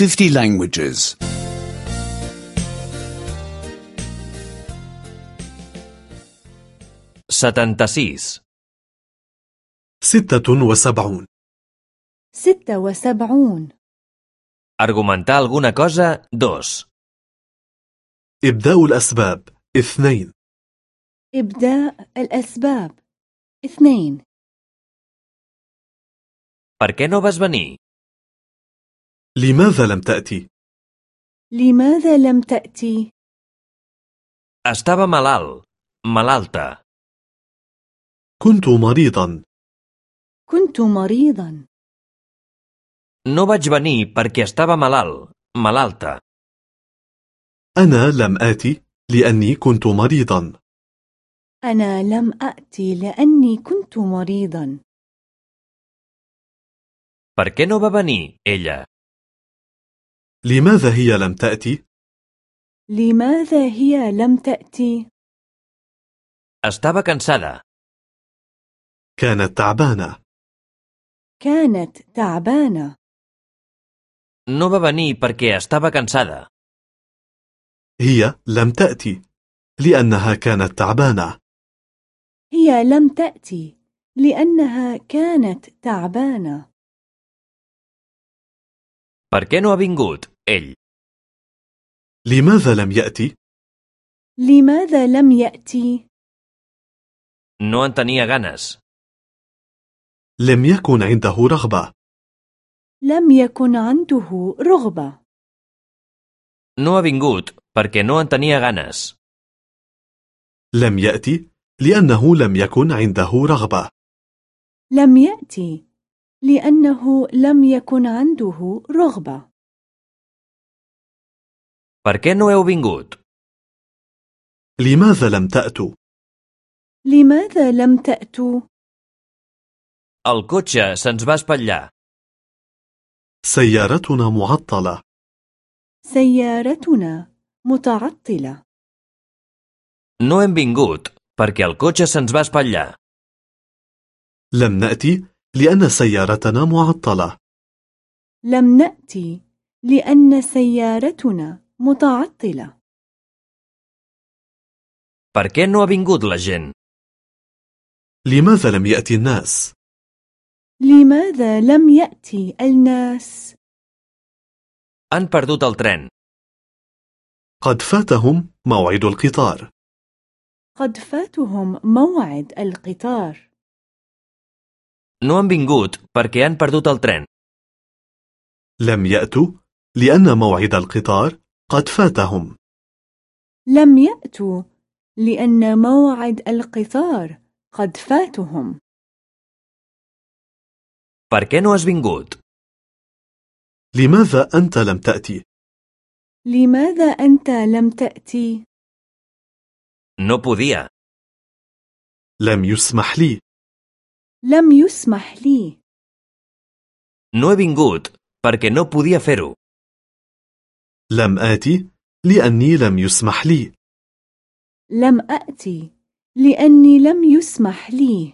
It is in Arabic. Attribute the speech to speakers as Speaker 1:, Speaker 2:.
Speaker 1: 50 languages.
Speaker 2: 76.
Speaker 3: ستة وسبعون
Speaker 4: ستة وسبعون
Speaker 2: Argumentar alguna cosa 2.
Speaker 3: إبداء الأسباب اثنين
Speaker 4: إبداء الأسباب اثنين
Speaker 2: Per què no vas venir?
Speaker 3: لماذا لم تأتي؟
Speaker 4: لماذا لم تأتي؟
Speaker 2: Estava malalt. Malalta.
Speaker 3: كنت مريضا
Speaker 4: كنت مريضا
Speaker 2: No vaig venir perquè estava malalt. Malalta.
Speaker 3: أنا لم آتي لأني كنت مريضا
Speaker 4: أنا لم أأتي لأني كنت مريضا
Speaker 2: Per què no va venir, ella?
Speaker 3: لماذا هي لم تأتي؟
Speaker 4: لماذا هي لم تأتي؟
Speaker 2: Estava cansada.
Speaker 3: كانت تعبانة
Speaker 4: كانت تعبانة
Speaker 2: No va venir perquè estava cansada.
Speaker 3: هي لم تأتي لأنها كانت تعبانة
Speaker 4: هي لم تأتي لأنها كانت تعبانة
Speaker 2: Per què no ha vingut, ell?
Speaker 3: لماذا لم يأتي؟
Speaker 4: لماذا لم يأتي؟
Speaker 2: No en tenia ganes.
Speaker 3: لم يكن عنده رغبة
Speaker 4: لم يكن عنده رغبة
Speaker 2: No ha vingut perquè no en tenia ganes.
Speaker 3: لم يأتي لأنه لم يكن عنده رغبة
Speaker 4: لم يأتي لأنه لم يكن عنده رغبة
Speaker 2: Per què no heu vingut?
Speaker 3: لماذا لم تأتوا؟
Speaker 4: لماذا لم تأتوا؟
Speaker 2: El cotxe se'ns va espatllar.
Speaker 3: سيارتنا معطلة
Speaker 4: سيارتنا متعطلة
Speaker 2: No hem vingut perquè el cotxe se'ns va espatllar.
Speaker 3: لم نأتي لأن سيارتنا معطلة
Speaker 4: لم نأتي لأن سيارتنا متعطلة
Speaker 2: Per què no ha vingut la gent?
Speaker 3: لماذا لم يأتي الناس؟
Speaker 4: لماذا لم يأتي الناس؟
Speaker 2: Han perdut el tren.
Speaker 3: قد فاتهم موعد القطار
Speaker 4: قد فاتهم موعد القطار
Speaker 2: No han vingut perquè han perdut el tren.
Speaker 3: لم يأتوا لأن موعد القطار قد فاتهم
Speaker 4: لم يأتوا لأن موعد القطار قد فاتهم
Speaker 2: Per què no has vingut?
Speaker 3: لماذا أنت لم تأتي؟
Speaker 4: لماذا أنت لم تأتي؟
Speaker 2: No podia.
Speaker 3: لم يسمح لي
Speaker 4: لم يسمح لي
Speaker 2: No he vingut perquè no podia fer-ho.
Speaker 3: لم آتي لأني لم يسمح لي.
Speaker 4: لم آتي لأني لم يسمح لي.